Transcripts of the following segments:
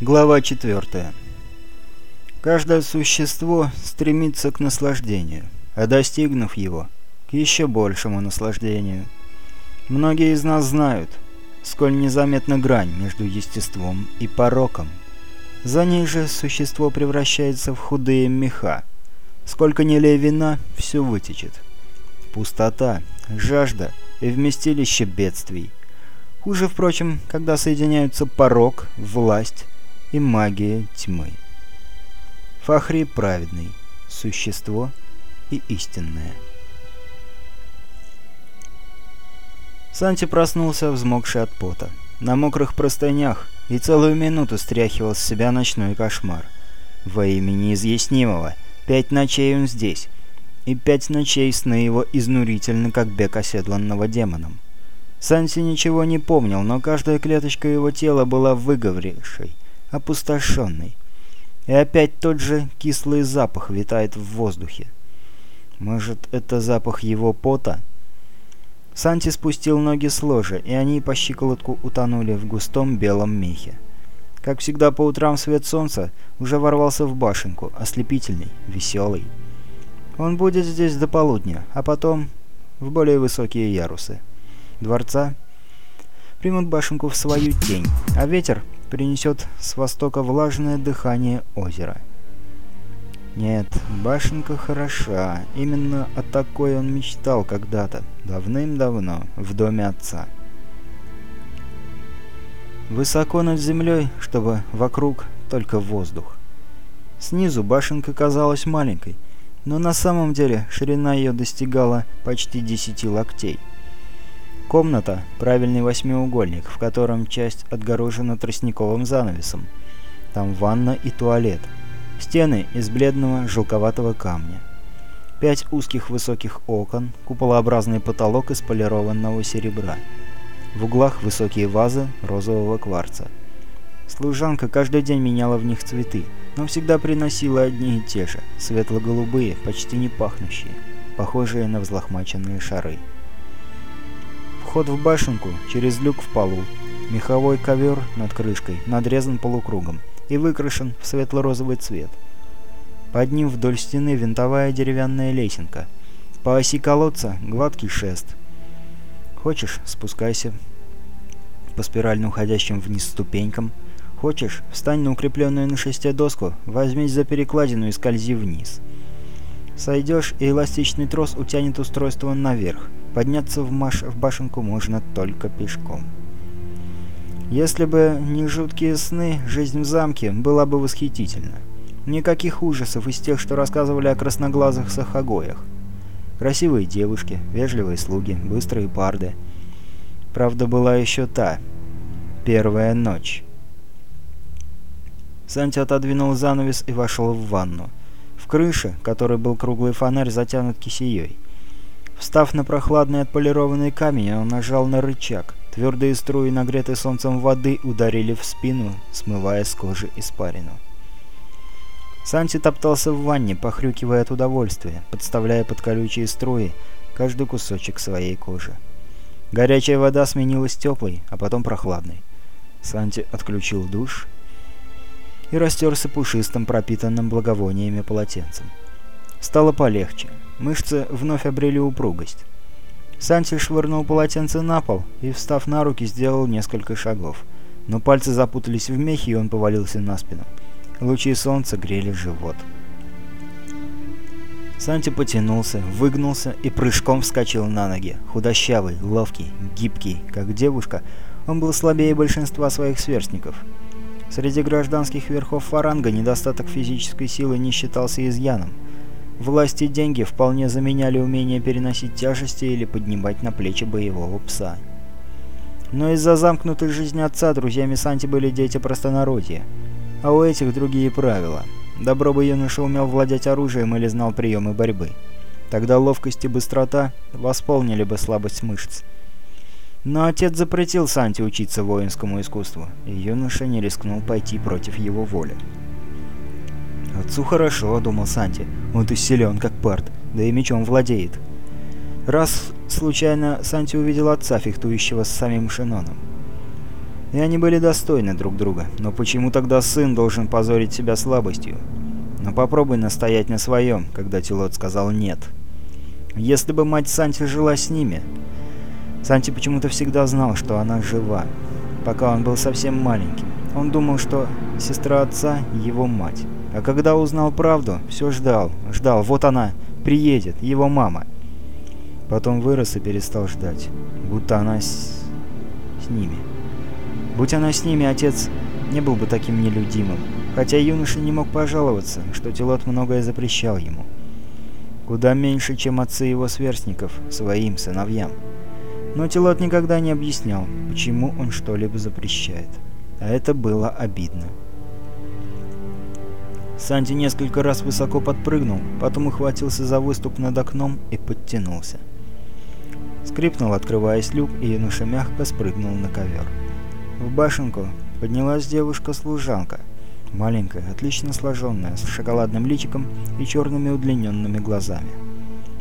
Глава 4. Каждое существо стремится к наслаждению, а достигнув его, к еще большему наслаждению. Многие из нас знают, сколь незаметна грань между естеством и пороком. За ней же существо превращается в худые меха. Сколько не лей вина, все вытечет. Пустота, жажда и вместилище бедствий. Хуже, впрочем, когда соединяются порок, власть и магия тьмы. Фахри праведный, существо и истинное. Санти проснулся, взмокший от пота. На мокрых простынях и целую минуту стряхивал с себя ночной кошмар. Во имя неизъяснимого. Пять ночей он здесь. И пять ночей сны его изнурительны, как бег оседланного демоном. Санти ничего не помнил, но каждая клеточка его тела была выговорившей — опустошенный. И опять тот же кислый запах витает в воздухе. Может, это запах его пота? Санти спустил ноги с ложа, и они по щиколотку утонули в густом белом мехе. Как всегда по утрам свет солнца уже ворвался в башенку, ослепительный, веселый. Он будет здесь до полудня, а потом в более высокие ярусы. Дворца примут башенку в свою тень, а ветер принесет с востока влажное дыхание озера. Нет, башенка хороша. Именно о такой он мечтал когда-то, давным-давно, в доме отца. Высоко над землей, чтобы вокруг только воздух. Снизу башенка казалась маленькой, но на самом деле ширина ее достигала почти 10 локтей. Комната – правильный восьмиугольник, в котором часть отгорожена тростниковым занавесом. Там ванна и туалет. Стены из бледного желковатого камня. Пять узких высоких окон, куполообразный потолок из полированного серебра. В углах высокие вазы розового кварца. Служанка каждый день меняла в них цветы, но всегда приносила одни и те же, светло-голубые, почти не пахнущие, похожие на взлохмаченные шары. Вход в башенку через люк в полу. Меховой ковер над крышкой надрезан полукругом и выкрашен в светло-розовый цвет. Под ним вдоль стены винтовая деревянная лесенка. По оси колодца гладкий шест. Хочешь — спускайся по спирально уходящим вниз ступенькам. Хочешь — встань на укрепленную на шесте доску, возьмись за перекладину и скользи вниз. Сойдешь, и эластичный трос утянет устройство наверх. Подняться в, маш... в башенку можно только пешком. Если бы не жуткие сны, жизнь в замке была бы восхитительна. Никаких ужасов из тех, что рассказывали о красноглазых сахагоях. Красивые девушки, вежливые слуги, быстрые парды. Правда, была еще та, первая ночь. Санти отодвинул занавес и вошел в ванну. В крыше, которой был круглый фонарь, затянут кисеей. Встав на прохладный отполированный камень, он нажал на рычаг. Твердые струи, нагретой солнцем воды, ударили в спину, смывая с кожи испарину. Санти топтался в ванне, похрюкивая от удовольствия, подставляя под колючие струи каждый кусочек своей кожи. Горячая вода сменилась теплой, а потом прохладной. Санти отключил душ и растерся пушистым, пропитанным благовониями полотенцем. Стало полегче. Мышцы вновь обрели упругость. Санти швырнул полотенце на пол и, встав на руки, сделал несколько шагов. Но пальцы запутались в мехе, и он повалился на спину. Лучи солнца грели живот. Санти потянулся, выгнулся и прыжком вскочил на ноги. Худощавый, ловкий, гибкий, как девушка, он был слабее большинства своих сверстников. Среди гражданских верхов фаранга недостаток физической силы не считался изъяном. Власть и деньги вполне заменяли умение переносить тяжести или поднимать на плечи боевого пса. Но из-за замкнутой жизни отца друзьями Санти были дети простонародья. А у этих другие правила. Добро бы юноша умел владеть оружием или знал приемы борьбы. Тогда ловкость и быстрота восполнили бы слабость мышц. Но отец запретил Санти учиться воинскому искусству, и юноша не рискнул пойти против его воли. «Отцу хорошо», — думал Санти. «Он-то силен, как парт, да и мечом владеет». Раз случайно Санти увидел отца, фехтующего с самим Шиноном. И они были достойны друг друга. Но почему тогда сын должен позорить себя слабостью? Но попробуй настоять на своем, когда Тилот сказал «нет». Если бы мать Санти жила с ними... Санти почему-то всегда знал, что она жива, пока он был совсем маленьким. Он думал, что сестра отца — его мать. А когда узнал правду, все ждал, ждал, вот она, приедет, его мама. Потом вырос и перестал ждать, будто она с... с ними. Будь она с ними, отец не был бы таким нелюдимым, хотя юноша не мог пожаловаться, что Тилот многое запрещал ему. Куда меньше, чем отцы его сверстников, своим сыновьям. Но Тилот никогда не объяснял, почему он что-либо запрещает. А это было обидно. Санти несколько раз высоко подпрыгнул, потом ухватился за выступ над окном и подтянулся. Скрипнул, открываясь люк, и юноша мягко спрыгнул на ковер. В башенку поднялась девушка-служанка, маленькая, отлично сложенная, с шоколадным личиком и черными удлиненными глазами.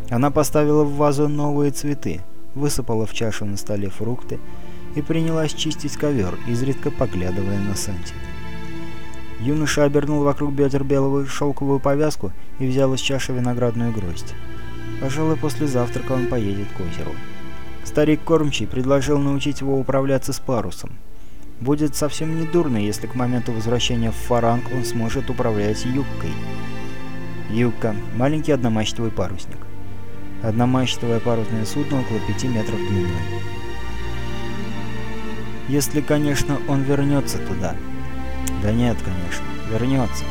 Она поставила в вазу новые цветы, высыпала в чашу на столе фрукты и принялась чистить ковер, изредка поглядывая на Санти. Юноша обернул вокруг бедер белую шелковую повязку и взял из чаши виноградную гроздь. Пожалуй, после завтрака он поедет к озеру. Старик кормчий предложил научить его управляться с парусом. Будет совсем не дурно, если к моменту возвращения в Фаранг он сможет управлять юбкой. Юбка – маленький одномачтовый парусник. Одномачтовое парусное судно около 5 метров длиной. Если, конечно, он вернется туда. Да нет, конечно, вернется.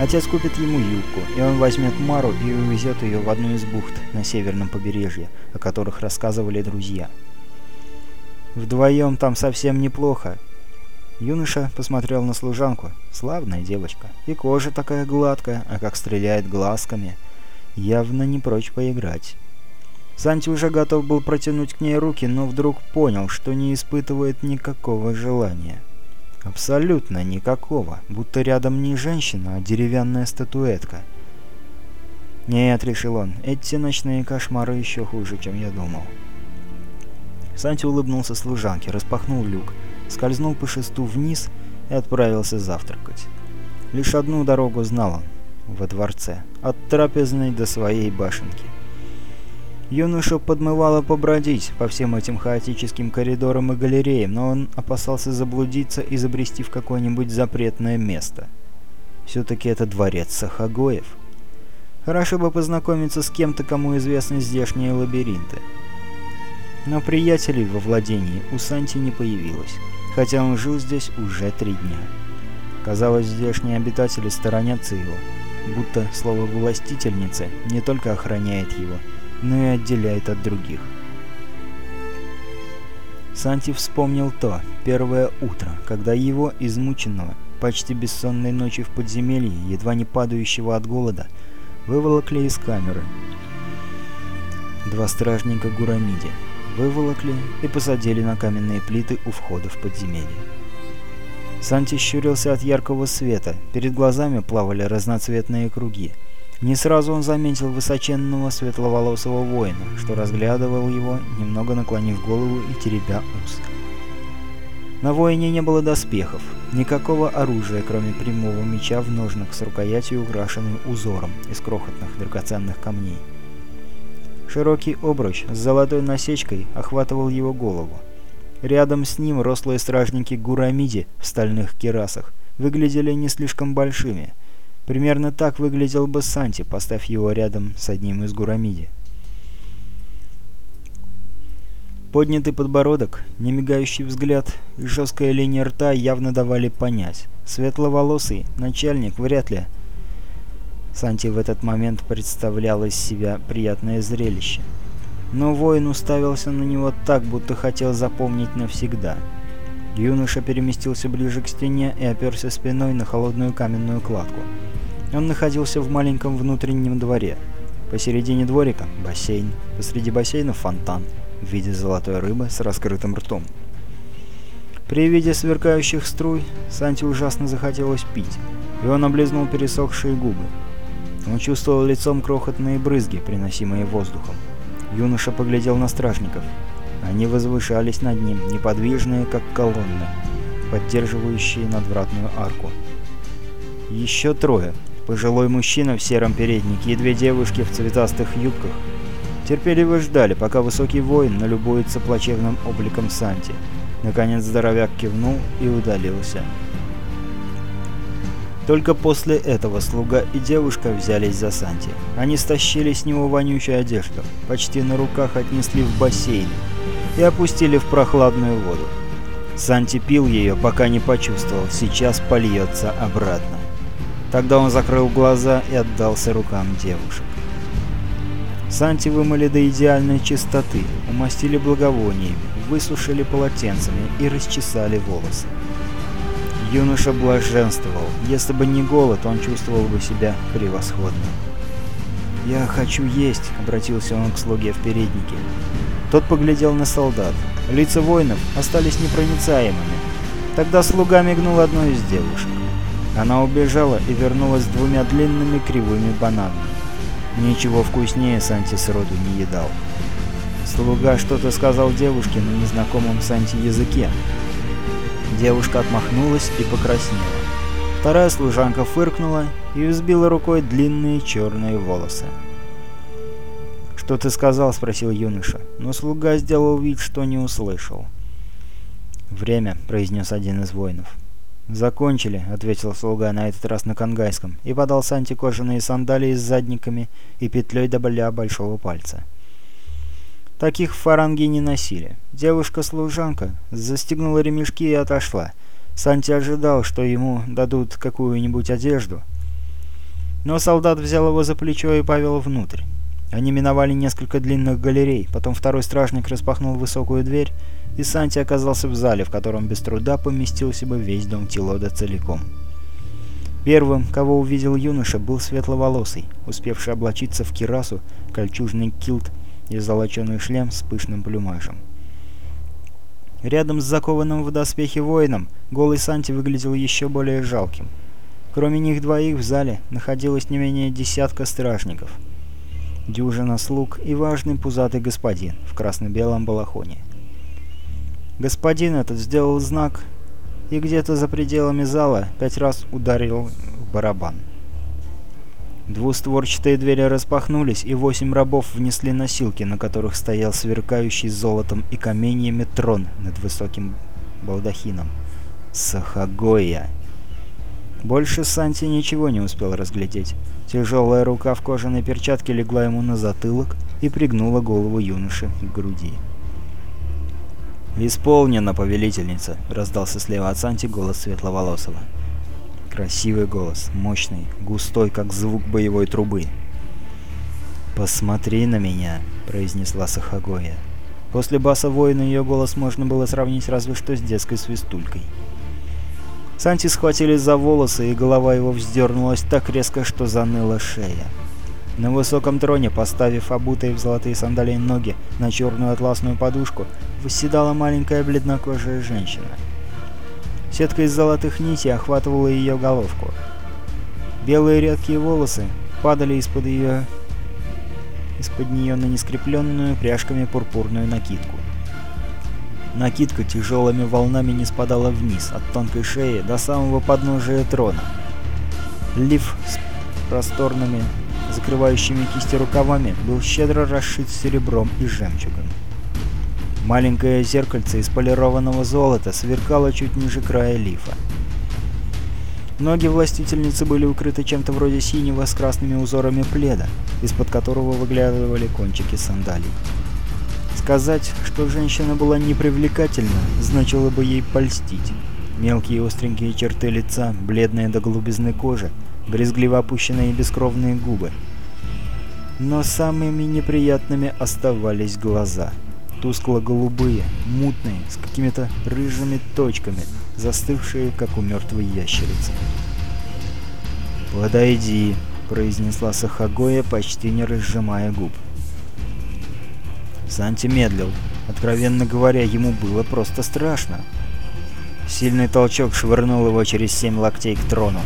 Отец купит ему юбку, и он возьмет Мару и увезет ее в одну из бухт на северном побережье, о которых рассказывали друзья. Вдвоем там совсем неплохо. Юноша посмотрел на служанку. Славная девочка. И кожа такая гладкая, а как стреляет глазками. Явно не прочь поиграть. Санти уже готов был протянуть к ней руки, но вдруг понял, что не испытывает никакого желания. Абсолютно никакого, будто рядом не женщина, а деревянная статуэтка. «Нет», — решил он, — «эти ночные кошмары еще хуже, чем я думал». Санти улыбнулся служанке, распахнул люк, скользнул по шесту вниз и отправился завтракать. Лишь одну дорогу знал он — во дворце, от трапезной до своей башенки. Юношу подмывало побродить по всем этим хаотическим коридорам и галереям, но он опасался заблудиться и забрести в какое-нибудь запретное место. Все-таки это дворец Сахагоев. Хорошо бы познакомиться с кем-то, кому известны здешние лабиринты. Но приятелей во владении у Санти не появилось, хотя он жил здесь уже три дня. Казалось, здешние обитатели сторонятся его, будто слово «властительница» не только охраняет его, но и отделяет от других. Санти вспомнил то, первое утро, когда его, измученного, почти бессонной ночью в подземелье, едва не падающего от голода, выволокли из камеры. Два стражника Гурамиди выволокли и посадили на каменные плиты у входа в подземелье. Санти щурился от яркого света, перед глазами плавали разноцветные круги. Не сразу он заметил высоченного светловолосого воина, что разглядывал его, немного наклонив голову и теребя ус. На воине не было доспехов, никакого оружия, кроме прямого меча в ножнах с рукоятью, украшенной узором из крохотных драгоценных камней. Широкий обруч с золотой насечкой охватывал его голову. Рядом с ним рослые стражники Гурамиди в стальных керасах выглядели не слишком большими – Примерно так выглядел бы Санти, поставь его рядом с одним из Гурамиди. Поднятый подбородок, немигающий взгляд и жесткая линия рта явно давали понять. Светловолосый начальник вряд ли. Санти в этот момент представлял из себя приятное зрелище. Но воин уставился на него так, будто хотел запомнить навсегда. Юноша переместился ближе к стене и оперся спиной на холодную каменную кладку. Он находился в маленьком внутреннем дворе. Посередине дворика – бассейн, посреди бассейна – фонтан в виде золотой рыбы с раскрытым ртом. При виде сверкающих струй Санти ужасно захотелось пить, и он облизнул пересохшие губы. Он чувствовал лицом крохотные брызги, приносимые воздухом. Юноша поглядел на стражников. Они возвышались над ним, неподвижные, как колонны. поддерживающие надвратную арку. Еще трое. Пожилой мужчина в сером переднике и две девушки в цветастых юбках терпеливо ждали, пока высокий воин налюбуется плачевным обликом Санти. Наконец здоровяк кивнул и удалился. Только после этого слуга и девушка взялись за Санти. Они стащили с него вонючую одежду, почти на руках отнесли в бассейн и опустили в прохладную воду. Санти пил ее, пока не почувствовал, сейчас польется обратно. Тогда он закрыл глаза и отдался рукам девушек. Санти вымыли до идеальной чистоты, умастили благовониями, высушили полотенцами и расчесали волосы. Юноша блаженствовал. Если бы не голод, он чувствовал бы себя превосходно. «Я хочу есть», — обратился он к слуге в переднике. Тот поглядел на солдат. Лица воинов остались непроницаемыми. Тогда слуга мигнул одной из девушек. Она убежала и вернулась с двумя длинными кривыми бананами. Ничего вкуснее Санти сроду не едал. Слуга что-то сказал девушке на незнакомом Санти языке. Девушка отмахнулась и покраснела. Вторая служанка фыркнула и взбила рукой длинные черные волосы. «Что ты сказал?» — спросил юноша, но слуга сделал вид, что не услышал. «Время», — произнес один из воинов. «Закончили», — ответил слуга на этот раз на конгайском, и подал Санти кожаные сандалии с задниками и петлей до боля большого пальца. Таких фаранги не носили. Девушка-служанка застегнула ремешки и отошла. Санти ожидал, что ему дадут какую-нибудь одежду. Но солдат взял его за плечо и повел внутрь. Они миновали несколько длинных галерей, потом второй стражник распахнул высокую дверь, и Санти оказался в зале, в котором без труда поместился бы весь дом Тилода целиком. Первым, кого увидел юноша, был светловолосый, успевший облачиться в кирасу, кольчужный килт и золоченый шлем с пышным плюмажем. Рядом с закованным в доспехи воином, голый Санти выглядел еще более жалким. Кроме них двоих в зале находилось не менее десятка стражников — дюжина слуг и важный пузатый господин в красно-белом балахоне. Господин этот сделал знак и где-то за пределами зала пять раз ударил в барабан. Двустворчатые двери распахнулись, и восемь рабов внесли носилки, на которых стоял сверкающий золотом и каменьями трон над высоким балдахином. Сахагоя. Больше Санти ничего не успел разглядеть. Тяжелая рука в кожаной перчатке легла ему на затылок и пригнула голову юноши к груди. «Исполнено, повелительница!» — раздался слева от Санти голос Светловолосого. Красивый голос, мощный, густой, как звук боевой трубы. «Посмотри на меня!» — произнесла Сахагоя. После баса воина ее голос можно было сравнить разве что с детской свистулькой. Санти схватили за волосы, и голова его вздернулась так резко, что заныла шея. На высоком троне, поставив обутые в золотые сандалии ноги на черную атласную подушку, восседала маленькая бледнокожая женщина. Сетка из золотых нитей охватывала ее головку. Белые редкие волосы падали из-под ее из-под нее на нескрепленную пряжками пурпурную накидку. Накидка тяжелыми волнами не спадала вниз, от тонкой шеи до самого подножия трона. Лиф с просторными, закрывающими кисти рукавами, был щедро расшит серебром и жемчугом. Маленькое зеркальце из полированного золота сверкало чуть ниже края лифа. Ноги властительницы были укрыты чем-то вроде синего с красными узорами пледа, из-под которого выглядывали кончики сандалий. Сказать, что женщина была непривлекательна, значило бы ей польстить. Мелкие остренькие черты лица, бледная до голубизны кожи, брезгливо опущенные бескровные губы. Но самыми неприятными оставались глаза. Тускло-голубые, мутные, с какими-то рыжими точками, застывшие, как у мертвой ящерицы. «Подойди», — произнесла Сахагоя, почти не разжимая губ. Санти медлил. Откровенно говоря, ему было просто страшно. Сильный толчок швырнул его через семь локтей к трону.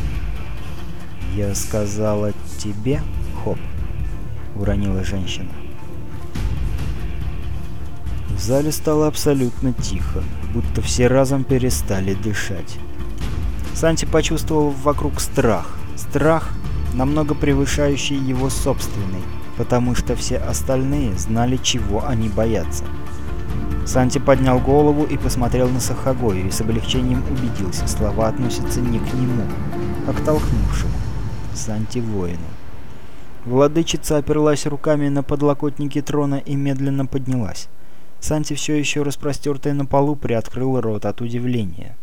«Я сказала тебе, Хоп?» — уронила женщина. В зале стало абсолютно тихо. будто все разом перестали дышать. Санти почувствовал вокруг страх. Страх, намного превышающий его собственный, потому что все остальные знали, чего они боятся. Санти поднял голову и посмотрел на Сахагою и с облегчением убедился, слова относятся не к нему, а к толкнувшему. Санти воину. Владычица оперлась руками на подлокотники трона и медленно поднялась. Санти, все еще распростертая на полу, приоткрыл рот от удивления.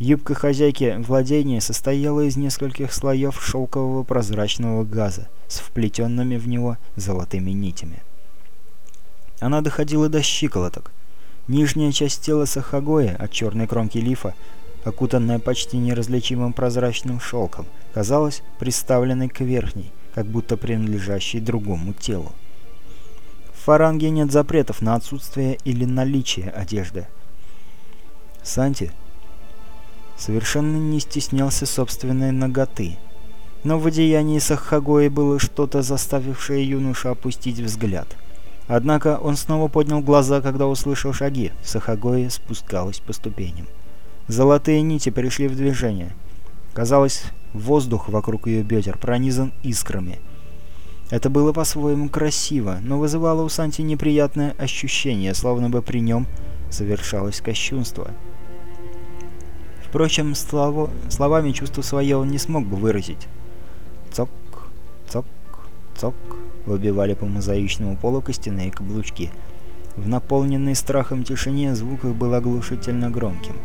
Юбка хозяйки владения состояла из нескольких слоев шелкового прозрачного газа с вплетенными в него золотыми нитями. Она доходила до щиколоток. Нижняя часть тела Сахагоя от черной кромки лифа, окутанная почти неразличимым прозрачным шелком, казалась приставленной к верхней, как будто принадлежащей другому телу. В фаранге нет запретов на отсутствие или наличие одежды. Санти совершенно не стеснялся собственной ноготы. Но в одеянии Сахагои было что-то, заставившее юношу опустить взгляд. Однако он снова поднял глаза, когда услышал шаги. Сахагоя спускалась по ступеням. Золотые нити пришли в движение. Казалось, воздух вокруг ее бедер пронизан искрами. Это было по-своему красиво, но вызывало у Санти неприятное ощущение, словно бы при нем совершалось кощунство. Впрочем, слово... словами чувство свое он не смог бы выразить. Цок, цок, цок выбивали по мозаичному полу костяные каблучки. В наполненной страхом тишине звук их был оглушительно громким.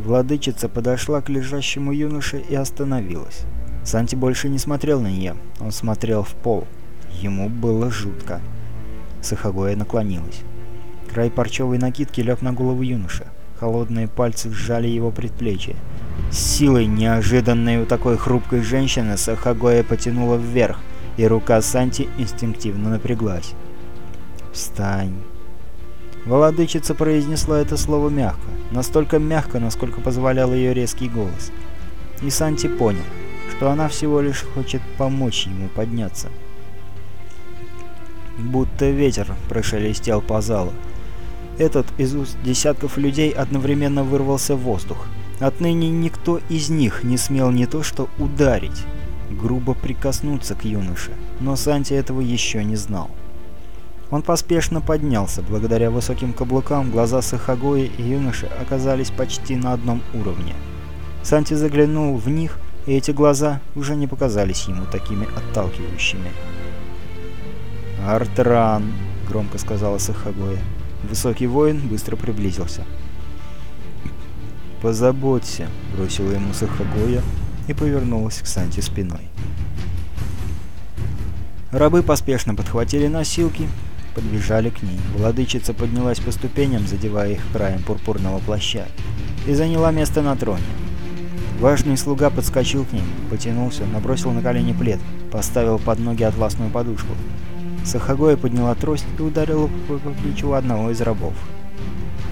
Владычица подошла к лежащему юноше и остановилась. Санти больше не смотрел на нее, он смотрел в пол. Ему было жутко. Сахагоя наклонилась. Край парчевой накидки лег на голову юноши. Холодные пальцы сжали его предплечье. С силой, неожиданной у такой хрупкой женщины, Сахагоя потянула вверх, и рука Санти инстинктивно напряглась. «Встань!» Владычица произнесла это слово мягко, настолько мягко, насколько позволял ее резкий голос. И Санти понял, что она всего лишь хочет помочь ему подняться. Будто ветер прошелестел по залу. Этот из уст десятков людей одновременно вырвался в воздух. Отныне никто из них не смел не то что ударить, грубо прикоснуться к юноше, но Санти этого еще не знал. Он поспешно поднялся, благодаря высоким каблукам глаза Сахагои и юноши оказались почти на одном уровне. Санти заглянул в них, и эти глаза уже не показались ему такими отталкивающими. «Артран!» — громко сказала Сахагоя. Высокий воин быстро приблизился. «Позаботься», — бросила ему Сахагоя и повернулась к Санти спиной. Рабы поспешно подхватили носилки, подбежали к ней. Владычица поднялась по ступеням, задевая их краем пурпурного плаща, и заняла место на троне. Важный слуга подскочил к ней, потянулся, набросил на колени плед, поставил под ноги атласную подушку. Сахагоя подняла трость и ударила по плечу одного из рабов.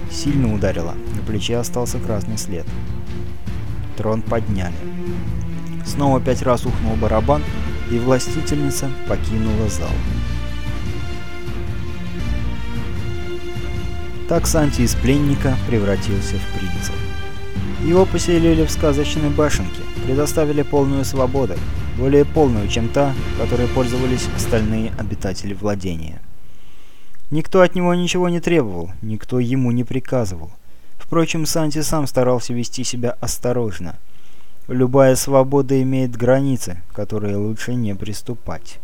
Сильно ударила, на плече остался красный след. Трон подняли. Снова пять раз ухнул барабан, и властительница покинула зал. Так Санти из пленника превратился в принца. Его поселили в сказочной башенке, предоставили полную свободу, более полную, чем та, которой пользовались остальные обитатели владения. Никто от него ничего не требовал, никто ему не приказывал. Впрочем, Санти сам старался вести себя осторожно. Любая свобода имеет границы, которые лучше не приступать.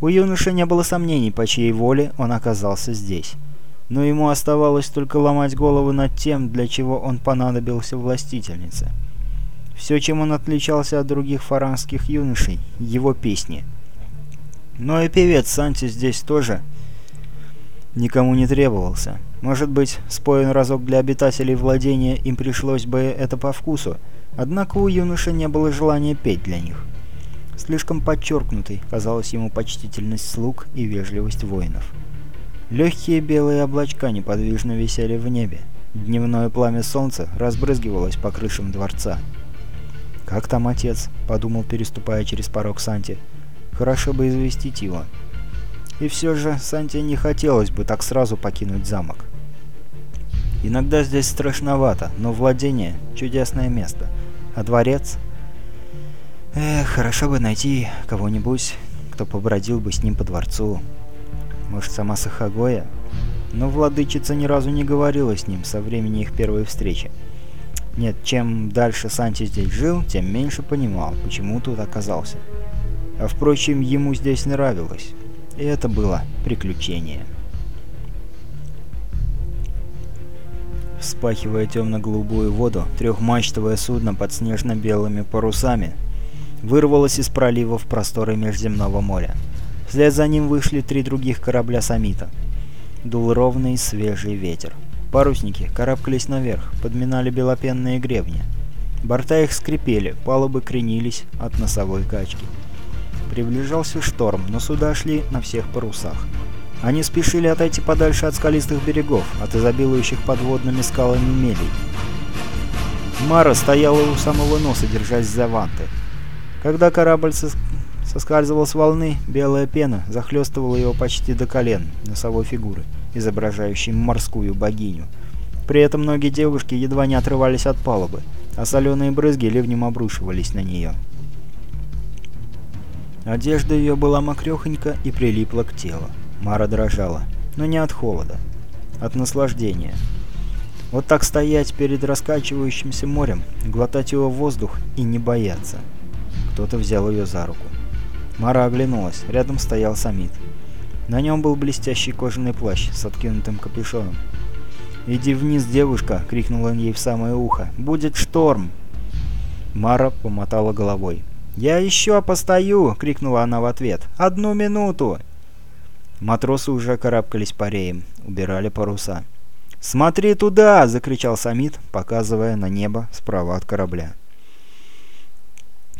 У юноши не было сомнений, по чьей воле он оказался здесь. Но ему оставалось только ломать голову над тем, для чего он понадобился властительнице. Все, чем он отличался от других фаранских юношей, его песни. Но и певец Санти здесь тоже никому не требовался. Может быть, споен разок для обитателей владения им пришлось бы это по вкусу, однако у юноши не было желания петь для них. Слишком подчеркнутой казалась ему почтительность слуг и вежливость воинов. Легкие белые облачка неподвижно висели в небе. Дневное пламя солнца разбрызгивалось по крышам дворца. «Как там отец?» — подумал, переступая через порог Санти. «Хорошо бы известить его». И все же Санти не хотелось бы так сразу покинуть замок. Иногда здесь страшновато, но владение — чудесное место. А дворец? Эх, хорошо бы найти кого-нибудь, кто побродил бы с ним по дворцу. Может, сама Сахагоя? Но владычица ни разу не говорила с ним со времени их первой встречи. Нет, чем дальше Санти здесь жил, тем меньше понимал, почему тут оказался. А впрочем, ему здесь нравилось. И это было приключение. Вспахивая темно-голубую воду, трехмачтовое судно под снежно-белыми парусами вырвалось из пролива в просторы Межземного моря. Вслед за ним вышли три других корабля Самита. Дул ровный свежий ветер. Парусники карабкались наверх, подминали белопенные гребни. Борта их скрипели, палубы кренились от носовой качки. Приближался шторм, но суда шли на всех парусах. Они спешили отойти подальше от скалистых берегов, от изобилующих подводными скалами мелей. Мара стояла у самого носа, держась за ванты. Когда корабль сос... соскальзывал с волны, белая пена захлестывала его почти до колен носовой фигуры, изображающей морскую богиню. При этом ноги девушки едва не отрывались от палубы, а соленые брызги ливнем обрушивались на нее. Одежда ее была мокрехонька и прилипла к телу. Мара дрожала, но не от холода, от наслаждения. Вот так стоять перед раскачивающимся морем, глотать его воздух и не бояться. Кто-то взял ее за руку. Мара оглянулась, рядом стоял Самит. На нем был блестящий кожаный плащ с откинутым капюшоном. «Иди вниз, девушка!» — крикнул он ей в самое ухо. «Будет шторм!» Мара помотала головой. «Я еще постою!» — крикнула она в ответ. «Одну минуту!» Матросы уже карабкались по реям, убирали паруса. «Смотри туда!» — закричал Самит, показывая на небо справа от корабля.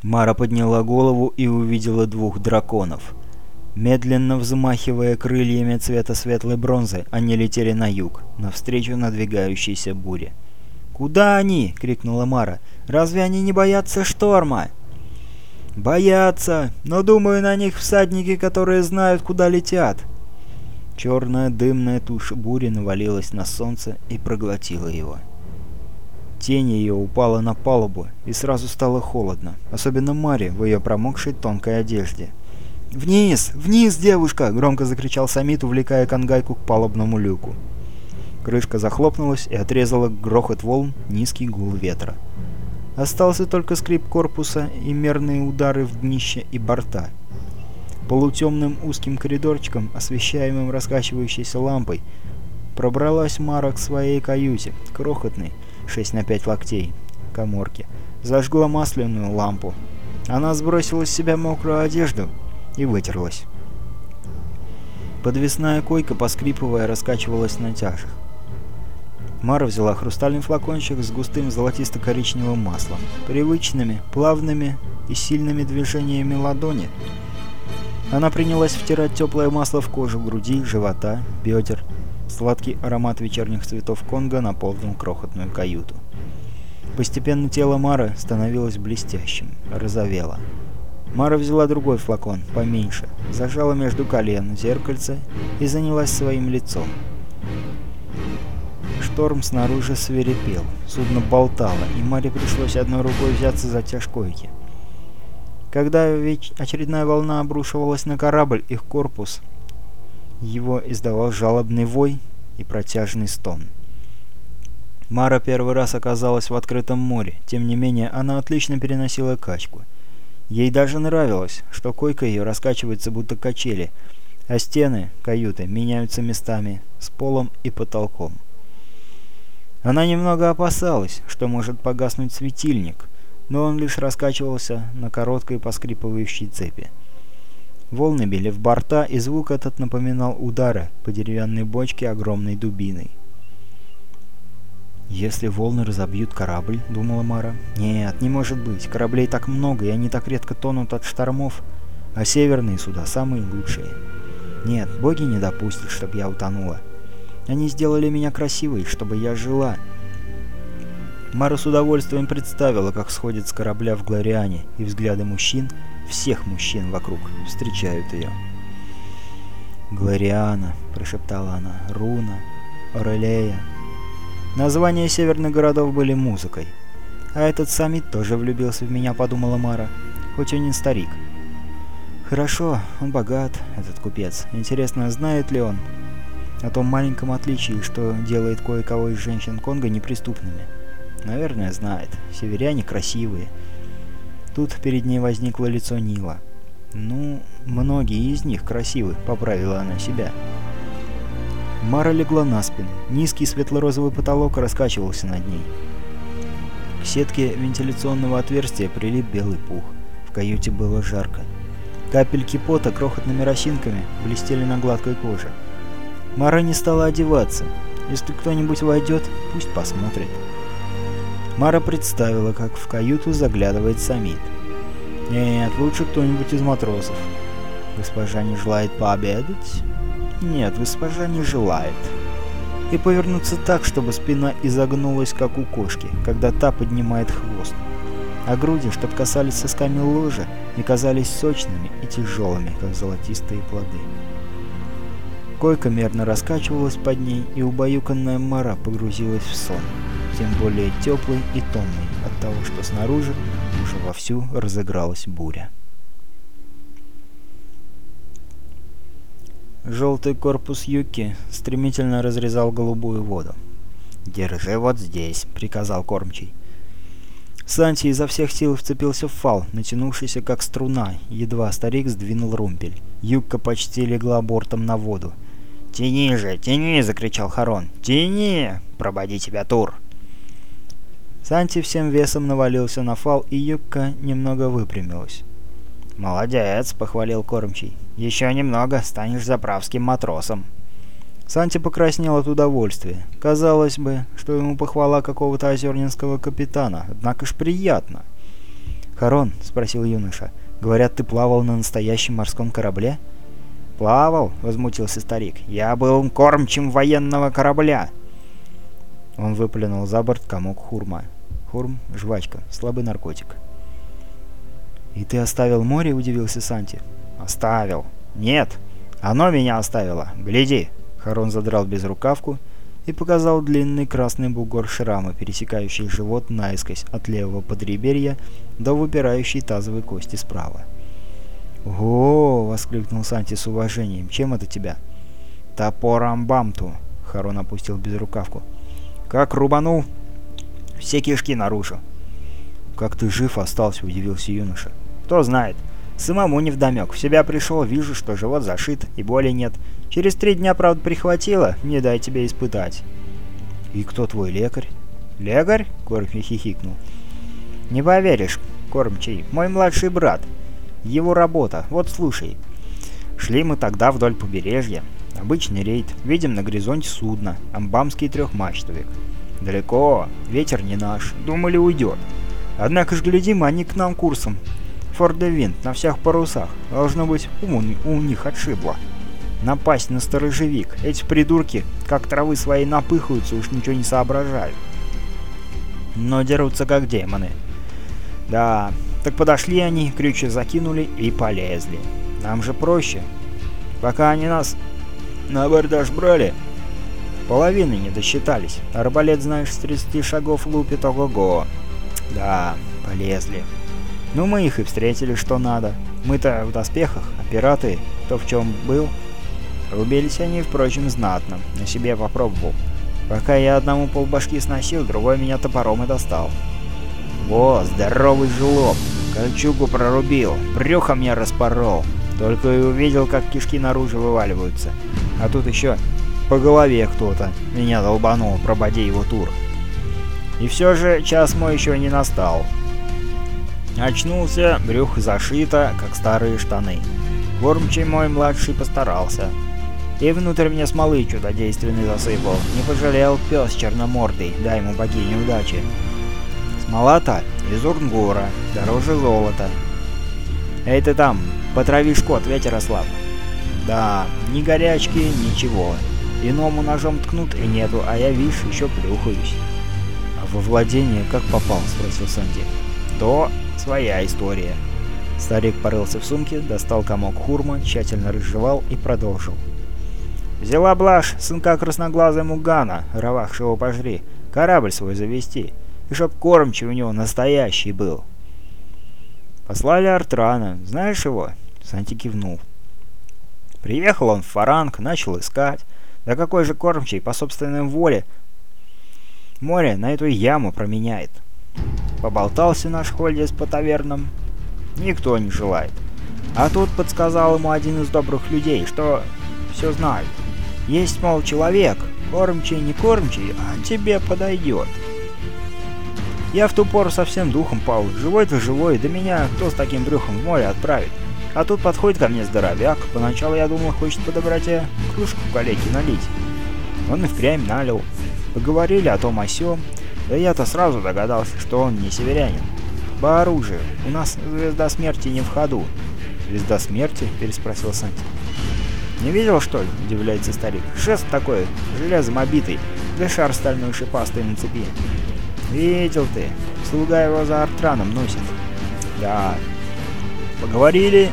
Мара подняла голову и увидела двух драконов. Медленно взмахивая крыльями цвета светлой бронзы, они летели на юг, навстречу надвигающейся буре. «Куда они?» — крикнула Мара. «Разве они не боятся шторма?» «Боятся, но думаю, на них всадники, которые знают, куда летят». Черная дымная тушь бури навалилась на солнце и проглотила его. Тень ее упала на палубу, и сразу стало холодно, особенно Маре в ее промокшей тонкой одежде. «Вниз! Вниз, девушка!» — громко закричал Самит, увлекая Кангайку к палубному люку. Крышка захлопнулась и отрезала грохот волн, низкий гул ветра. Остался только скрип корпуса и мерные удары в днище и борта. Полутемным узким коридорчиком, освещаемым раскачивающейся лампой, пробралась Мара к своей каюте, крохотной, 6 на 5 локтей, коморке. Зажгла масляную лампу. Она сбросила с себя мокрую одежду и вытерлась. Подвесная койка, поскрипывая, раскачивалась на тяжах. Мара взяла хрустальный флакончик с густым золотисто-коричневым маслом. Привычными, плавными и сильными движениями ладони она принялась втирать теплое масло в кожу груди, живота, бедер. Сладкий аромат вечерних цветов Конго наполнил крохотную каюту. Постепенно тело Мары становилось блестящим, розовело. Мара взяла другой флакон, поменьше, зажала между колен зеркальце и занялась своим лицом. Шторм снаружи свирепел, судно болтало, и Маре пришлось одной рукой взяться за тяж койки. Когда ведь очередная волна обрушивалась на корабль, их корпус, его издавал жалобный вой и протяжный стон. Мара первый раз оказалась в открытом море, тем не менее она отлично переносила качку. Ей даже нравилось, что койка ее раскачивается будто качели, а стены каюты меняются местами с полом и потолком. Она немного опасалась, что может погаснуть светильник, но он лишь раскачивался на короткой поскрипывающей цепи. Волны били в борта, и звук этот напоминал удары по деревянной бочке огромной дубиной. «Если волны разобьют корабль», — думала Мара. «Нет, не может быть. Кораблей так много, и они так редко тонут от штормов, а северные суда самые лучшие. Нет, боги не допустят, чтобы я утонула. Они сделали меня красивой, чтобы я жила». Мара с удовольствием представила, как сходит с корабля в Глориане, и взгляды мужчин, всех мужчин вокруг, встречают ее. «Глориана», — прошептала она, — «Руна, Орелея». Названия северных городов были музыкой. «А этот самит тоже влюбился в меня», — подумала Мара. «Хоть он не старик». «Хорошо, он богат, этот купец. Интересно, знает ли он о том маленьком отличии, что делает кое-кого из женщин Конго неприступными?» «Наверное, знает. Северяне красивые». Тут перед ней возникло лицо Нила. «Ну, многие из них красивы», — поправила она себя. Мара легла на спину. Низкий светло-розовый потолок раскачивался над ней. К сетке вентиляционного отверстия прилип белый пух. В каюте было жарко. Капельки пота крохотными росинками блестели на гладкой коже. Мара не стала одеваться. Если кто-нибудь войдет, пусть посмотрит. Мара представила, как в каюту заглядывает Самит. «Нет, лучше кто-нибудь из матросов. Госпожа не желает пообедать?» «Нет, госпожа не желает». И повернуться так, чтобы спина изогнулась, как у кошки, когда та поднимает хвост. А груди, чтоб касались сосками ложа и казались сочными и тяжелыми, как золотистые плоды. Койка мерно раскачивалась под ней, и убаюканная Мара погрузилась в сон, тем более теплый и томный от того, что снаружи уже вовсю разыгралась буря. Желтый корпус Юки стремительно разрезал голубую воду. «Держи вот здесь», — приказал кормчий. Санти изо всех сил вцепился в фал, натянувшийся как струна, едва старик сдвинул румпель. Юбка почти легла бортом на воду. «Тяни же, тяни!» — закричал Харон. «Тяни! Прободи тебя, Тур!» Санти всем весом навалился на фал, и юбка немного выпрямилась. «Молодец!» — похвалил кормчий. «Еще немного, станешь заправским матросом». Санти покраснел от удовольствия. Казалось бы, что ему похвала какого-то озернинского капитана, однако ж приятно. «Харон», — спросил юноша, — «говорят, ты плавал на настоящем морском корабле?» «Плавал?» — возмутился старик. «Я был кормчим военного корабля!» Он выплюнул за борт комок хурма. Хурм — жвачка, слабый наркотик. «И ты оставил море?» — удивился Санти. «Оставил. Нет, оно меня оставило. Гляди!» Харон задрал безрукавку и показал длинный красный бугор шрама, пересекающий живот наискось от левого подреберья до выпирающей тазовой кости справа. «Ого!» — воскликнул Санти с уважением. «Чем это тебя?» «Топором бамту!» — Харон опустил безрукавку. «Как рубанул, все кишки наружу!» «Как ты жив остался?» — удивился юноша. «Кто знает. Самому невдомек. В себя пришел, вижу, что живот зашит и боли нет. Через три дня, правда, прихватило. Не дай тебе испытать». «И кто твой лекарь?» «Лекарь?» — Кормчий хихикнул. «Не поверишь, Кормчий, мой младший брат. Его работа. Вот слушай. Шли мы тогда вдоль побережья. Обычный рейд. Видим на горизонте судно. Амбамский трехмачтовик. Далеко. Ветер не наш. Думали, уйдет. Однако ж глядим, они к нам курсом. Фордевинт на всех парусах. Должно быть, ум у них отшибло. Напасть на сторожевик. Эти придурки, как травы свои напыхаются, уж ничего не соображают. Но дерутся как демоны. Да, так подошли они, крючи закинули и полезли. Нам же проще. Пока они нас на абордаж брали, половины не досчитались. Арбалет, знаешь, с 30 шагов лупит ого-го. Да, полезли. Ну мы их и встретили что надо. Мы-то в доспехах, а пираты, кто в чем был. Рубились они, впрочем, знатно. На себе попробовал. Пока я одному полбашки сносил, другой меня топором и достал. Во, здоровый жлоб. Кольчугу прорубил, брюхо мне распорол. Только и увидел, как кишки наружу вываливаются. А тут еще по голове кто-то меня долбанул, прободи его тур. И все же час мой еще не настал. Очнулся, брюх зашито, как старые штаны. Кормчий мой младший постарался. И внутрь мне смолы чудодейственный засыпал. Не пожалел пес черномордый, дай ему богине удачи. Смола-то из Урнгура, дороже золота. Эй ты там, потрави шкот, ветер ослаб. Да, ни горячки, ничего. Иному ножом ткнут и нету, а я, видишь, еще плюхаюсь. «А во владение как попал?» — спросил Санди. «То своя история». Старик порылся в сумке, достал комок хурма, тщательно разжевал и продолжил. «Взяла блажь сынка красноглазая Мугана, ровахшего пожри. корабль свой завести, и чтоб кормчий у него настоящий был. Послали Артрана, знаешь его? Санти кивнул. Приехал он в Фаранг, начал искать. Да какой же кормчий по собственной воле море на эту яму променяет. Поболтался наш Хольдис по тавернам. Никто не желает. А тут подсказал ему один из добрых людей, что все знает. Есть, мол, человек, кормчий, не кормчий, а тебе подойдет. Я в ту пору совсем духом пал. Живой-то живой, да меня кто с таким брюхом в море отправит? А тут подходит ко мне здоровяк. Поначалу я думал, хочет подобрать я кружку коллеги налить. Он и впрямь налил. Поговорили о том о сём. Да я-то сразу догадался, что он не северянин. По оружию. У нас звезда смерти не в ходу. «Звезда смерти?» — переспросил Санти. «Не видел, что ли?» — удивляется старик. «Шест такой, железом обитый, да шар стальной шипастый на цепи». «Видел ты, слуга его за Артраном носит». «Да». Поговорили,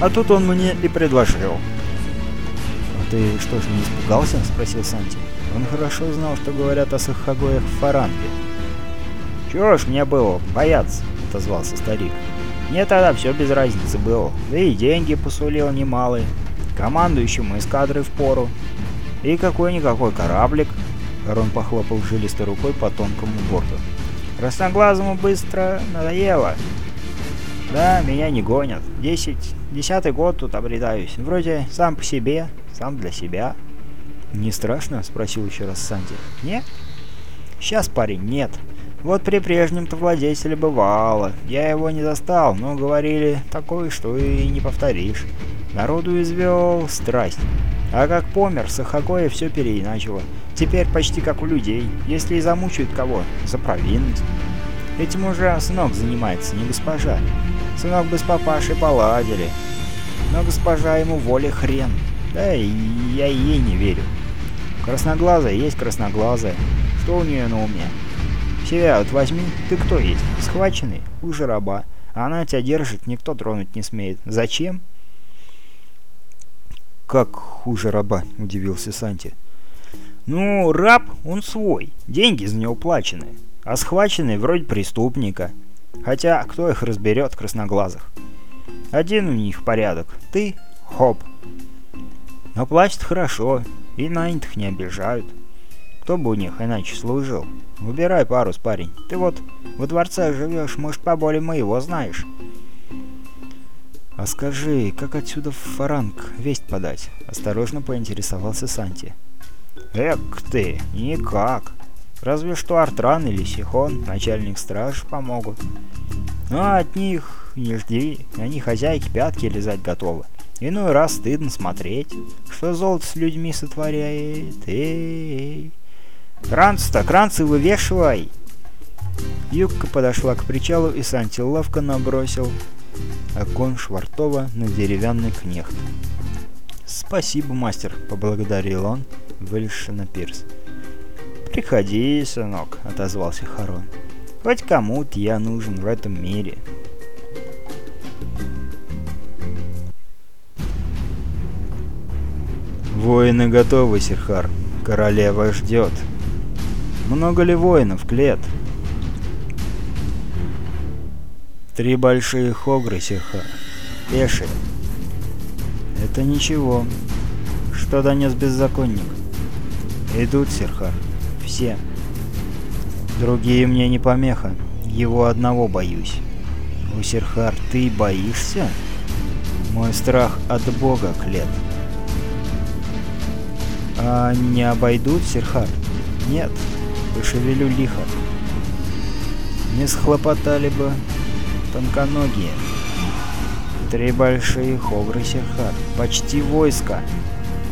а тут он мне и предложил. «А ты что ж не испугался?» — спросил Санти. Он хорошо знал, что говорят о сахагоях в Фаранге. «Чего ж мне было бояться?» — отозвался старик. Мне тогда все без разницы было, да и деньги посулил немалые. Командующему эскадры в пору. И какой-никакой кораблик. Харон похлопал жилистой рукой по тонкому борту. Красноглазому быстро надоело. Да, меня не гонят. Десять, десятый год тут обретаюсь. Вроде сам по себе, сам для себя. «Не страшно?» — спросил еще раз Санди. «Нет?» «Сейчас, парень, нет. Вот при прежнем-то владетеле бывало. Я его не застал, но говорили такое, что и не повторишь. Народу извел страсть. А как помер, Сахагоя все переиначило. Теперь почти как у людей. Если и замучают кого, за провинность. Этим уже сынок занимается, не госпожа. Сынок бы с папашей поладили. Но госпожа ему воли хрен. Да и я ей не верю. Красноглазая есть красноглазая. Что у нее на уме? Себя вот возьми, ты кто есть? Схваченный? Уже раба. Она тебя держит, никто тронуть не смеет. Зачем? «Как хуже раба?» – удивился Санти. «Ну, раб, он свой, деньги за него плачены, а схваченный вроде преступника. Хотя, кто их разберет, красноглазых? Один у них порядок, ты – хоп. Но платят хорошо, и нанятых не обижают. Кто бы у них иначе служил? Выбирай парус, парень. Ты вот во дворце живешь, может, поболее моего знаешь. «А скажи, как отсюда в Фаранг весть подать?» — осторожно поинтересовался Санти. «Эк ты, никак. Разве что Артран или Сихон, начальник стражи, помогут. Но а от них не жди, они хозяйки пятки лизать готовы. Иной раз стыдно смотреть, что золото с людьми сотворяет. Эй, кранцы-то, кранцы вывешивай!» Юбка подошла к причалу, и Санти ловко набросил окон Швартова на деревянный кнехт. «Спасибо, мастер», — поблагодарил он, вылезши на пирс. «Приходи, сынок», — отозвался Харон. «Хоть кому-то я нужен в этом мире». «Воины готовы, Серхар. Королева ждет». «Много ли воинов, Клет?» «Три большие хогры, Серхар. Пешие». «Это ничего. Что донес беззаконник?» «Идут, Серхар. Все. Другие мне не помеха. Его одного боюсь». «У Серхар, ты боишься?» «Мой страх от Бога, Клет». «А не обойдут, Серхар?» «Нет, пошевелю лихо». «Не схлопотали бы тонконогие». «Три большие хогры, Серхар. Почти войско.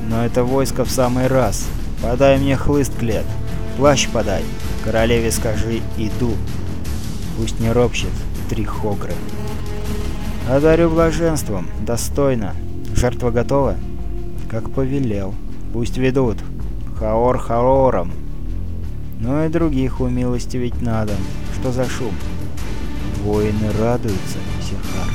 Но это войско в самый раз. Подай мне хлыст, Клет. Плащ подай. Королеве скажи «иду». Пусть не ропщет три хогры. Одарю блаженством. Достойно. Жертва готова? Как повелел. Пусть ведут. Хаор хаором. Но и других умилостивить надо. Что за шум? Воины радуются, Сирхар.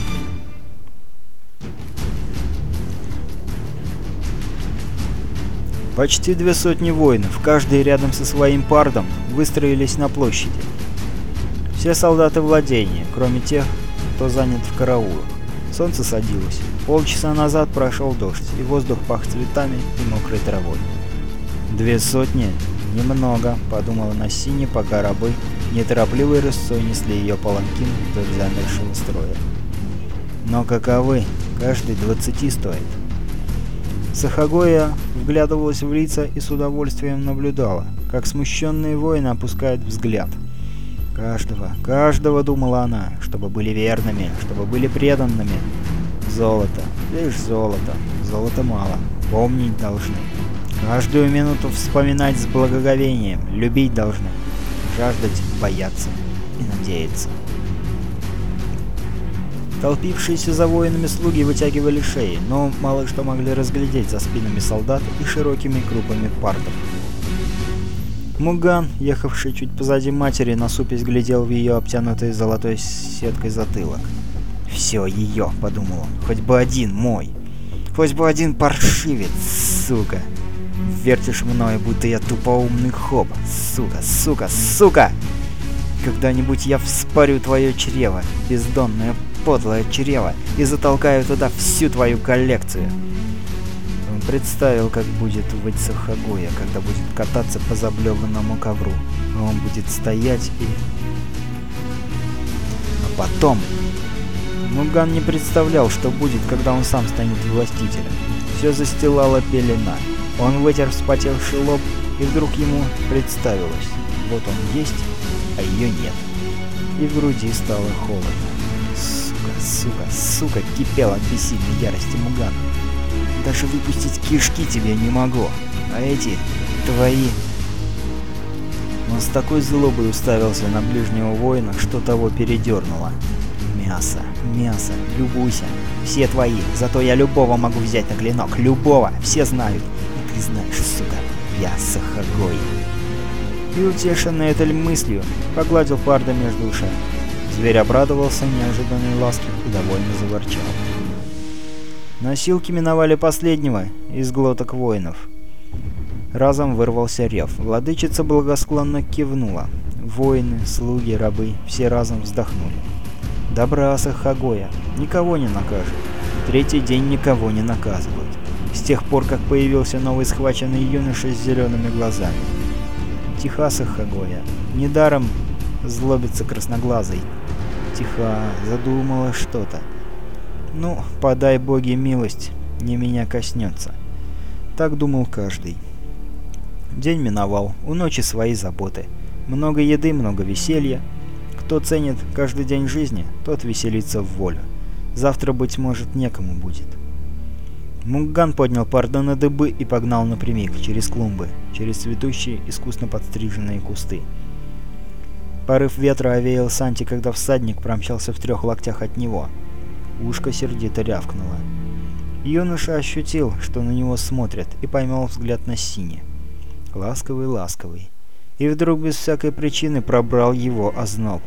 Почти две сотни воинов, каждый рядом со своим пардом, выстроились на площади. Все солдаты владения, кроме тех, кто занят в караулах. Солнце садилось. Полчаса назад прошел дождь, и воздух пах цветами и мокрой травой. «Две сотни? Немного», — подумала Нассини, пока рабы неторопливой рысцой несли ее паланкин вдоль замершего строя. «Но каковы? Каждый двадцати стоит». Сахагоя вглядывалась в лица и с удовольствием наблюдала, как смущенные воины опускают взгляд. «Каждого, каждого», — думала она, — «чтобы были верными, чтобы были преданными. Золото, лишь золото, золота мало, помнить должны. Каждую минуту вспоминать с благоговением, любить должны, жаждать, бояться и надеяться». Толпившиеся за воинами слуги вытягивали шеи, но мало что могли разглядеть за спинами солдат и широкими группами пардов. Муган, ехавший чуть позади матери, насупясь глядел в ее обтянутый золотой сеткой затылок. «Все ее», — подумал он, — «хоть бы один мой, хоть бы один паршивец, сука! Вертишь мною, будто я тупоумный хоб, сука, сука, сука! Когда-нибудь я вспорю твое чрево, бездонное подлое чрево и затолкаю туда всю твою коллекцию. Представил, как будет выть Сахагоя, когда будет кататься по заблеванному ковру. А он будет стоять и... А потом... Муган не представлял, что будет, когда он сам станет властителем. Все застилала пелена. Он вытер вспотевший лоб, и вдруг ему представилось. Вот он есть, а ее нет. И в груди стало холодно сука, сука, кипел от бессильной ярости Муган. Даже выпустить кишки тебе не могу. А эти, твои... Он с такой злобой уставился на ближнего воина, что того передернуло. Мясо, мясо, любуйся. Все твои, зато я любого могу взять на клинок. Любого, все знают. И ты знаешь, сука, я Сахагой. И утешенный этой мыслью, погладил Парда между ушами. Зверь обрадовался неожиданной ласке и довольно заворчал. Носилки миновали последнего из глоток воинов. Разом вырвался рев. Владычица благосклонно кивнула. Воины, слуги, рабы — все разом вздохнули. Добра Сахагоя. Никого не накажет. Третий день никого не наказывают. С тех пор, как появился новый схваченный юноша с зелеными глазами. Тиха Сахагоя. Недаром злобится красноглазый тихо, задумала что-то. Ну, подай боги милость, не меня коснется. Так думал каждый. День миновал, у ночи свои заботы. Много еды, много веселья. Кто ценит каждый день жизни, тот веселится в волю. Завтра, быть может, некому будет. Мугган поднял парда на дыбы и погнал напрямик, через клумбы, через цветущие, искусно подстриженные кусты. Порыв ветра овеял Санти, когда всадник промчался в трех локтях от него. Ушко сердито рявкнуло. Юноша ощутил, что на него смотрят, и поймал взгляд на сине. Ласковый-ласковый. И вдруг без всякой причины пробрал его озноб.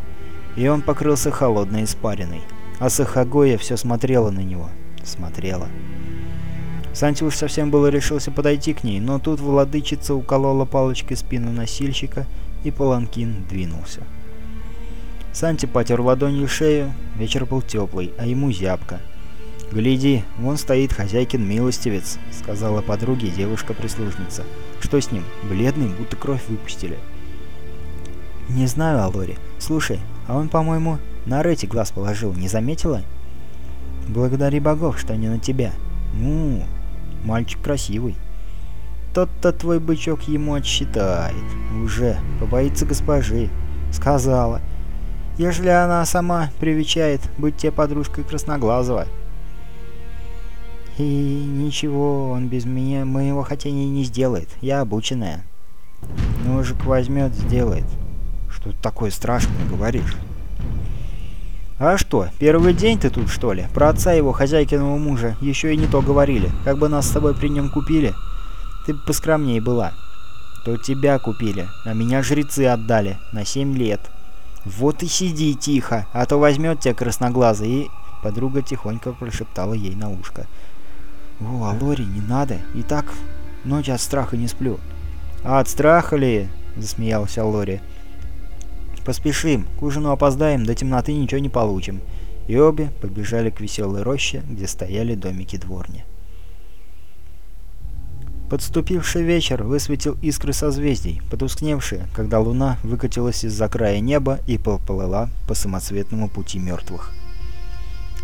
И он покрылся холодной испариной. А Сахагоя все смотрела на него. Смотрела. Санти уж совсем было решился подойти к ней, но тут владычица уколола палочкой спину носильщика и паланкин двинулся. Санти потер ладонью шею, вечер был теплый, а ему зябко. «Гляди, вон стоит хозяйкин милостивец», — сказала подруге девушка-прислужница. «Что с ним? Бледный, будто кровь выпустили». «Не знаю, Алори. Слушай, а он, по-моему, на Рэти глаз положил, не заметила?» «Благодари богов, что не на тебя. Ну, мальчик красивый». Тот-то твой бычок ему отсчитает. Уже. Побоится госпожи. Сказала. Ежели она сама привечает быть тебе подружкой Красноглазого. И ничего он без меня, моего хотения не сделает. Я обученная. Ножик возьмет, сделает. Что ты такое страшное говоришь? «А что, первый день ты тут, что ли? Про отца его, хозяйкиного мужа, еще и не то говорили. Как бы нас с тобой при нем купили?» Ты бы поскромнее была. То тебя купили, а меня жрецы отдали на семь лет. Вот и сиди тихо, а то возьмет тебя красноглазый и...» Подруга тихонько прошептала ей на ушко. «О, Алори, не надо. И так Ночь от страха не сплю». «А от страха ли?» — засмеялся Лори. «Поспешим, к ужину опоздаем, до темноты ничего не получим». И обе побежали к веселой роще, где стояли домики дворни. Подступивший вечер высветил искры созвездий, потускневшие, когда луна выкатилась из-за края неба и поплыла по самоцветному пути мертвых.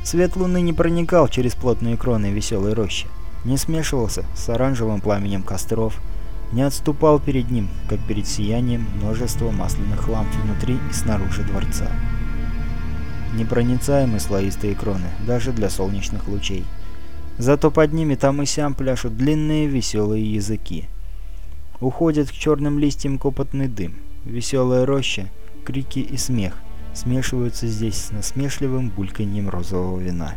Свет луны не проникал через плотные кроны веселой рощи, не смешивался с оранжевым пламенем костров, не отступал перед ним, как перед сиянием множества масляных ламп внутри и снаружи дворца. Непроницаемы слоистые кроны, даже для солнечных лучей. Зато под ними там и сям пляшут длинные веселые языки. Уходит к черным листьям копотный дым. Веселая роща, крики и смех смешиваются здесь с насмешливым бульканьем розового вина.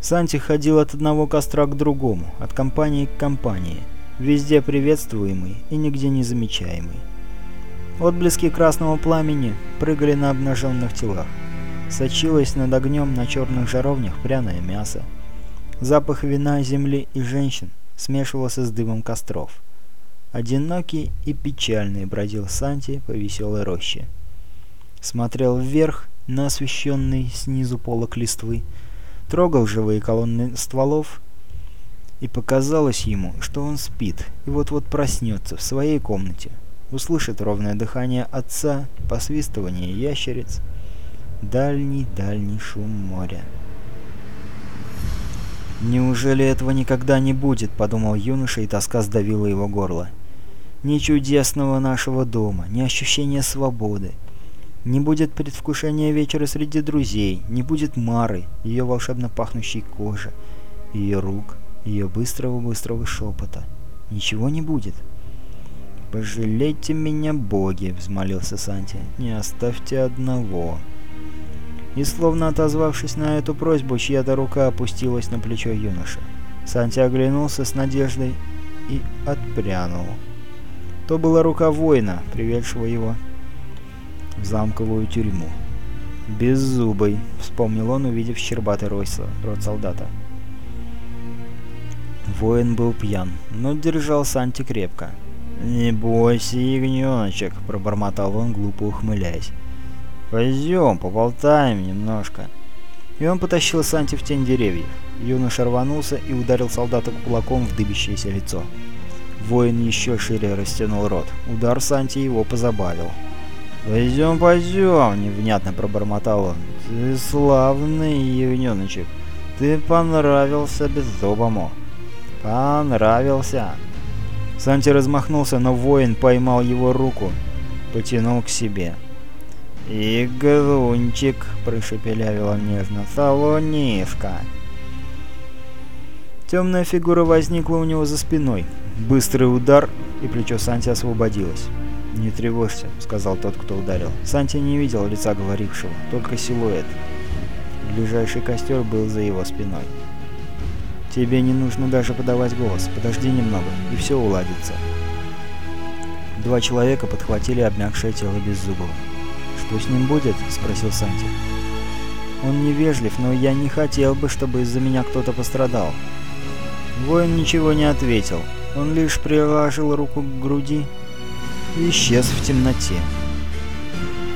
Санти ходил от одного костра к другому, от компании к компании, везде приветствуемый и нигде не замечаемый. Отблески красного пламени прыгали на обнаженных телах. Сочилось над огнем на черных жаровнях пряное мясо. Запах вина, земли и женщин смешивался с дымом костров. Одинокий и печальный бродил Санти по веселой роще. Смотрел вверх на освещенный снизу полок листвы, трогал живые колонны стволов, и показалось ему, что он спит и вот-вот проснется в своей комнате, услышит ровное дыхание отца, посвистывание ящериц, дальний-дальний шум моря. «Неужели этого никогда не будет?» — подумал юноша, и тоска сдавила его горло. «Ни чудесного нашего дома, ни ощущения свободы, не будет предвкушения вечера среди друзей, не будет Мары, ее волшебно пахнущей кожи, ее рук, ее быстрого-быстрого шепота. Ничего не будет. «Пожалейте меня, боги!» — взмолился Санти. «Не оставьте одного!» И словно отозвавшись на эту просьбу, чья-то рука опустилась на плечо юноши. Санти оглянулся с надеждой и отпрянул. То была рука воина, приведшего его в замковую тюрьму. «Беззубый», — вспомнил он, увидев щербатый ройса, рот солдата. Воин был пьян, но держал Санти крепко. «Не бойся, ягненочек», — пробормотал он, глупо ухмыляясь. «Пойдем, поболтаем немножко». И он потащил Санти в тень деревьев. Юноша рванулся и ударил солдата кулаком в дыбящееся лицо. Воин еще шире растянул рот. Удар Санти его позабавил. «Пойдем, пойдем», — невнятно пробормотал он. «Ты славный ягненочек. Ты понравился беззубому». «Понравился». Санти размахнулся, но воин поймал его руку, потянул к себе. «Игрунчик», — прошепелявил он нежно, — «солонишка». Темная фигура возникла у него за спиной. Быстрый удар, и плечо Санти освободилось. «Не тревожься», — сказал тот, кто ударил. Санти не видел лица говорившего, только силуэт. Ближайший костер был за его спиной. «Тебе не нужно даже подавать голос. Подожди немного, и все уладится». Два человека подхватили обмякшее тело Беззубого. «Что с ним будет?» — спросил Санти. «Он невежлив, но я не хотел бы, чтобы из-за меня кто-то пострадал». Воин ничего не ответил. Он лишь приложил руку к груди и исчез в темноте.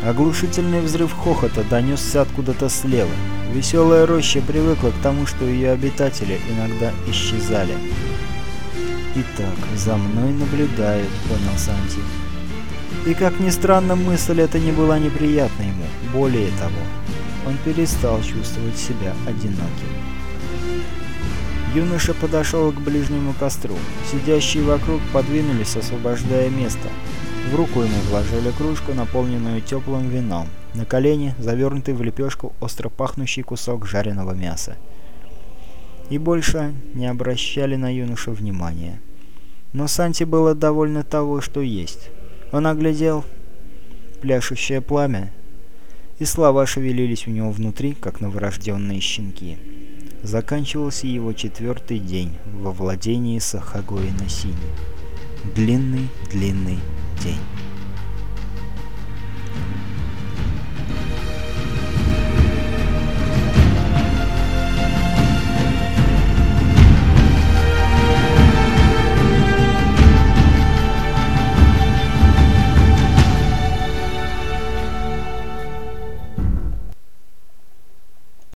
Оглушительный взрыв хохота донесся откуда-то слева. Веселая роща привыкла к тому, что ее обитатели иногда исчезали. «Итак, за мной наблюдают», — понял Санти. И как ни странно, мысль эта не была неприятна ему. Более того, он перестал чувствовать себя одиноким. Юноша подошел к ближнему костру. Сидящие вокруг подвинулись, освобождая место. В руку ему вложили кружку, наполненную теплым вином. На колени завернутый в лепешку остро пахнущий кусок жареного мяса. И больше не обращали на юношу внимания. Но Санти было довольно того, что есть. Он оглядел пляшущее пламя, и слова шевелились у него внутри, как новорожденные щенки. Заканчивался его четвертый день во владении Сахагои Насини. Длинный-длинный день.